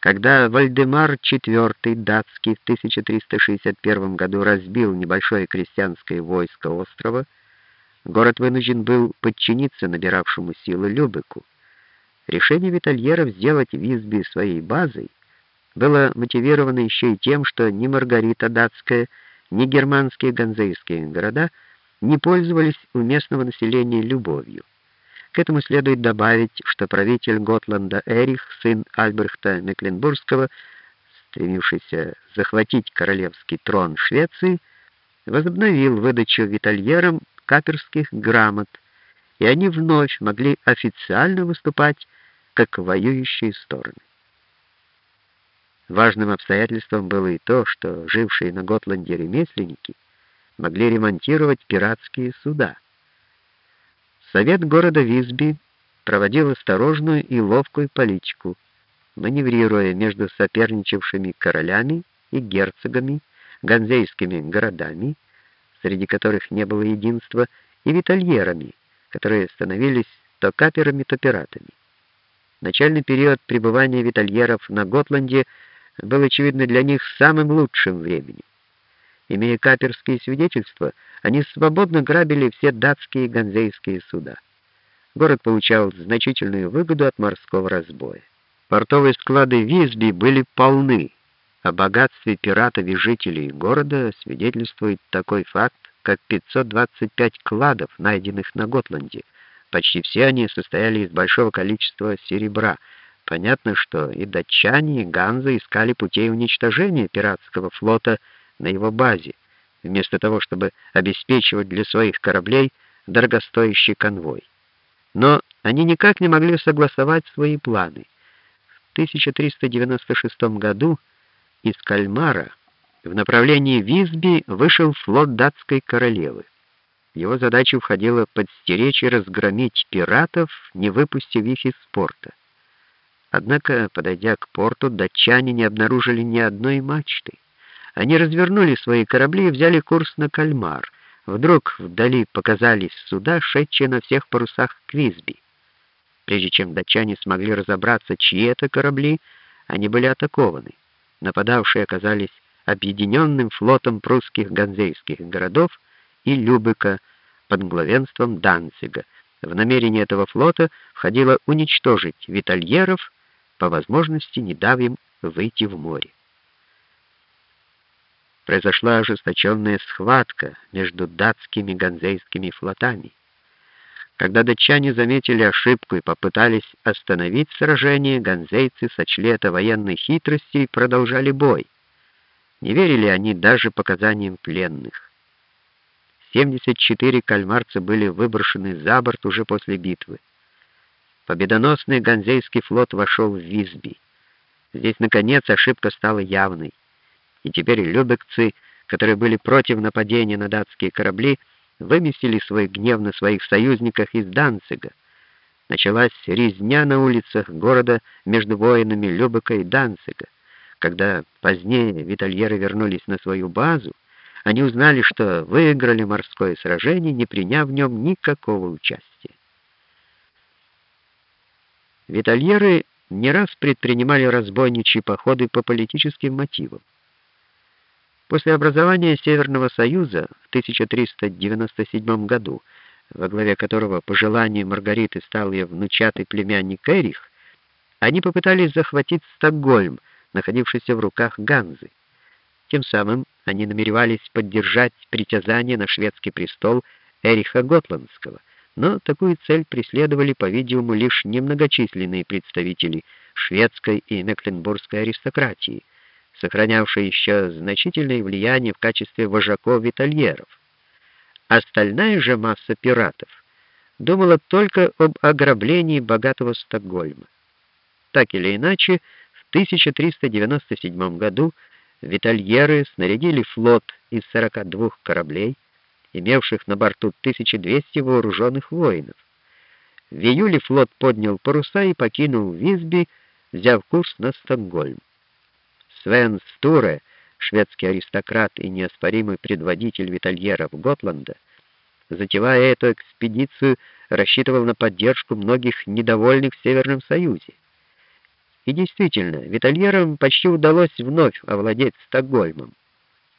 Когда Вальдемар IV датский в 1361 году разбил небольшое крестьянское войско острова, город вынужден был подчиниться набиравшему силы Любеку. Решение витальеров сделать Висби своей базой было мотивировано еще и тем, что ни Маргарита датская, ни германские ганзейские города не пользовались у местного населения любовью. К этому следует добавить, что правитель Готланда Эрих, сын Альбрехта Мекленбургского, стремившийся захватить королевский трон Швеции, возобновил выдачу витальерам каперских грамот, и они вновь могли официально выступать как воюющие стороны. Важным обстоятельством было и то, что жившие на Готланде ремесленники могли ремонтировать пиратские суда. Совет города Висби проводил осторожную и ловкую политику, маневрируя между соперничавшими королями и герцогами, ганзейскими городами, среди которых не было единства, и витальерами, которые становились то каперами, то пиратами. Начальный период пребывания витальеров на Готланде был, очевидно, для них самым лучшим временем. Имея каперские свидетельства, они свободно грабили все датские и ганзейские суда. Город получал значительную выгоду от морского разбоя. Портовые склады Висби были полны. О богатстве пиратов и жителей города свидетельствует такой факт, как 525 кладов, найденных на Готланде. Почти все они состояли из большого количества серебра. Понятно, что и датчане, и ганзы искали путей уничтожения пиратского флота на его базе, вместо того, чтобы обеспечивать для своих кораблей дорогостоящий конвой. Но они никак не могли согласовать свои планы. В 1396 году из Кальмара в направлении Висби вышел флот датской королевы. Его задачу входило подстеречь и разгромить пиратов, не выпустив их из порта. Однако, подойдя к порту, датчане не обнаружили ни одной мачты. Они развернули свои корабли и взяли курс на Кальмар. Вдруг вдали показались суда, шедшие на всех парусах к Висби. Прежде чем датчане смогли разобраться, чьи это корабли, они были атакованы. Нападавшие оказались объединенным флотом прусских ганзейских городов и Любека под главенством Данцига. В намерение этого флота входило уничтожить витальеров, по возможности не дав им выйти в море произошла ожесточенная схватка между датскими и ганзейскими флотами. Когда датчане заметили ошибку и попытались остановить сражение, ганзейцы сочли это военной хитростью и продолжали бой. Не верили они даже показаниям пленных. 74 кальмарца были выброшены за борт уже после битвы. Победоносный ганзейский флот вошел в Висби. Здесь наконец ошибка стала явной и теперь любекцы, которые были против нападения на датские корабли, выместили свой гнев на своих союзниках из Данцига. Началась резня на улицах города между воинами Любека и Данцига. Когда позднее витальеры вернулись на свою базу, они узнали, что выиграли морское сражение, не приняв в нем никакого участия. Витальеры не раз предпринимали разбойничьи походы по политическим мотивам. После образования Северного Союза в 1397 году, во главе которого по желанию Маргариты стал ее внучатый племянник Эрих, они попытались захватить Стокгольм, находившийся в руках Ганзы. Тем самым они намеревались поддержать притязание на шведский престол Эриха Готландского, но такую цель преследовали, по-видимому, лишь немногочисленные представители шведской и мекленбургской аристократии – сохранявший еще значительное влияние в качестве вожаков-витальеров. Остальная же масса пиратов думала только об ограблении богатого Стокгольма. Так или иначе, в 1397 году витальеры снарядили флот из 42 кораблей, имевших на борту 1200 вооруженных воинов. В июле флот поднял паруса и покинул Висби, взяв курс на Стокгольм. Свен Стуре, шведский аристократ и неоспоримый предводитель витальеров Готланда, затевая эту экспедицию, рассчитывал на поддержку многих недовольных в Северном Союзе. И действительно, витальерам почти удалось вновь овладеть Стокгольмом.